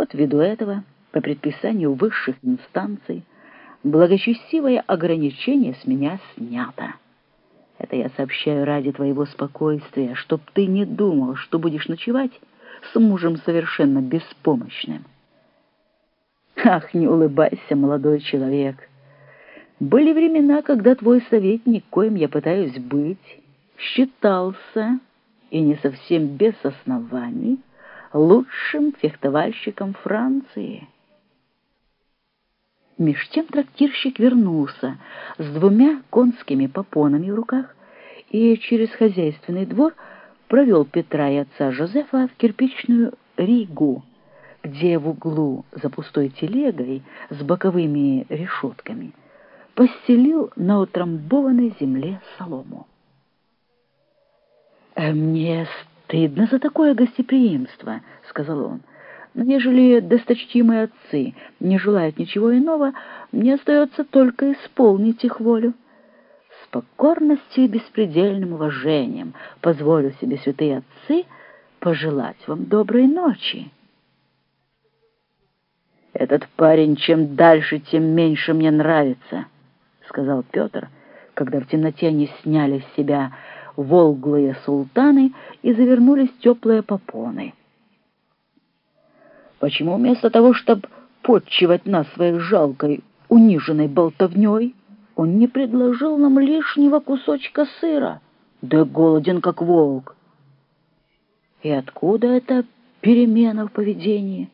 Вот ввиду этого, по предписанию высших инстанций, благочестивое ограничение с меня снято. Это я сообщаю ради твоего спокойствия, чтоб ты не думал, что будешь ночевать с мужем совершенно беспомощным. Ах, не улыбайся, молодой человек. Были времена, когда твой советник, коим я пытаюсь быть, считался, и не совсем без оснований, лучшим фехтовальщиком Франции. Меж тем трактирщик вернулся с двумя конскими попонами в руках и через хозяйственный двор провел Петра и отца Жозефа в кирпичную Ригу, где в углу за пустой телегой с боковыми решетками постелил на утрамбованной земле солому. «Э, «Мне стыдно за такое гостеприимство», — сказал он. «Но ежели досточтимые отцы не желают ничего иного, мне остается только исполнить их волю. С покорностью и беспредельным уважением позволю себе, святые отцы, пожелать вам доброй ночи». «Этот парень чем дальше, тем меньше мне нравится», — сказал Петр, когда в темноте они сняли с себя волглые султаны и завернулись теплые попоны. Почему вместо того, чтобы подчивать нас своей жалкой, униженной болтовней, он не предложил нам лишнего кусочка сыра, да голоден, как волк? И откуда эта перемена в поведении?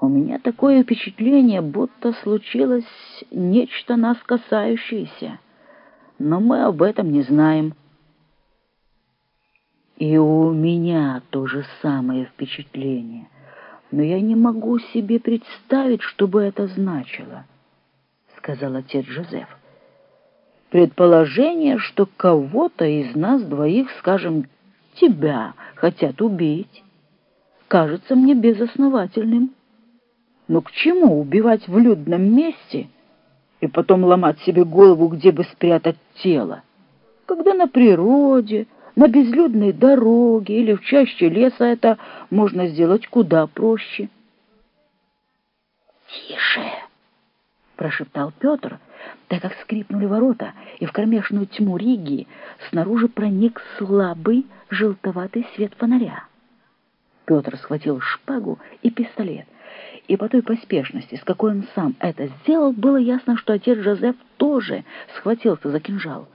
У меня такое впечатление, будто случилось нечто нас касающееся, но мы об этом не знаем. И у меня то же самое впечатление, но я не могу себе представить, что бы это значило, — сказал отец Жозеф. Предположение, что кого-то из нас двоих, скажем, тебя хотят убить, кажется мне безосновательным. Но к чему убивать в людном месте и потом ломать себе голову, где бы спрятать тело, когда на природе на безлюдной дороге или в чаще леса это можно сделать куда проще. «Тише!» — прошептал Петр, так как скрипнули ворота, и в кромешную тьму Риги снаружи проник слабый желтоватый свет фонаря. Петр схватил шпагу и пистолет, и по той поспешности, с какой он сам это сделал, было ясно, что отец Жозеф тоже схватился за кинжал.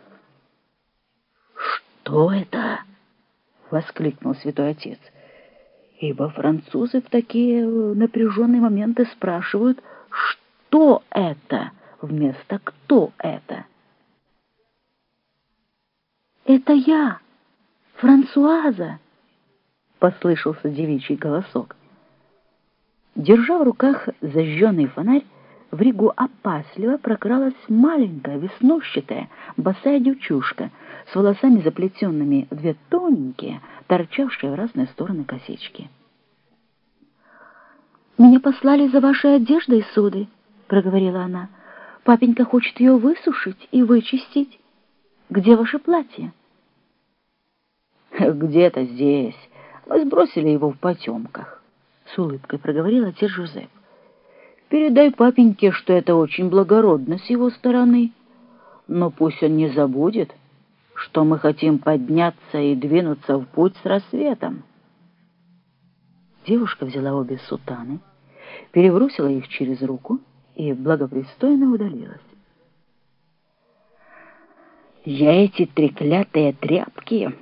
«Что это?» — воскликнул святой отец. Ибо французы в такие напряженные моменты спрашивают «что это?» вместо «кто это?». «Это я, Франсуаза!» — послышался девичий голосок. Держа в руках зажженный фонарь, в Ригу опасливо прокралась маленькая, веснущатая, босая девчушка с волосами заплетенными в две тоненькие, торчавшие в разные стороны косички. «Меня послали за вашей одеждой, суды», — проговорила она. «Папенька хочет ее высушить и вычистить. Где ваше платье?» «Где-то здесь. Мы сбросили его в потемках», — с улыбкой проговорил отец Жозеп. Передай папеньке, что это очень благородно с его стороны. Но пусть он не забудет, что мы хотим подняться и двинуться в путь с рассветом. Девушка взяла обе сутаны, перебросила их через руку и благопристойно удалилась. «Я эти треклятые тряпки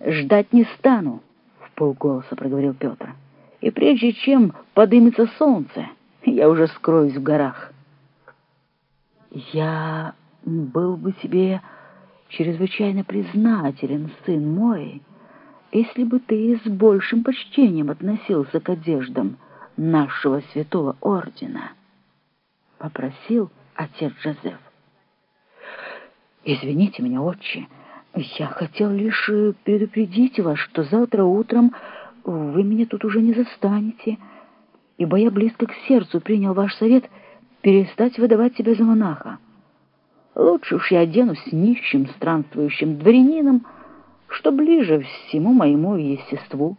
ждать не стану», — в полголоса проговорил Петр. «И прежде чем подымется солнце...» я уже скроюсь в горах. Я был бы тебе чрезвычайно признателен, сын мой, если бы ты с большим почтением относился к одеждам нашего святого ордена, — попросил отец Жозеф. Извините меня, отче, я хотел лишь предупредить вас, что завтра утром вы меня тут уже не застанете, — ибо я близко к сердцу принял ваш совет перестать выдавать себя за монаха. Лучше уж я оденусь нищим странствующим дворянином, что ближе всему моему естеству».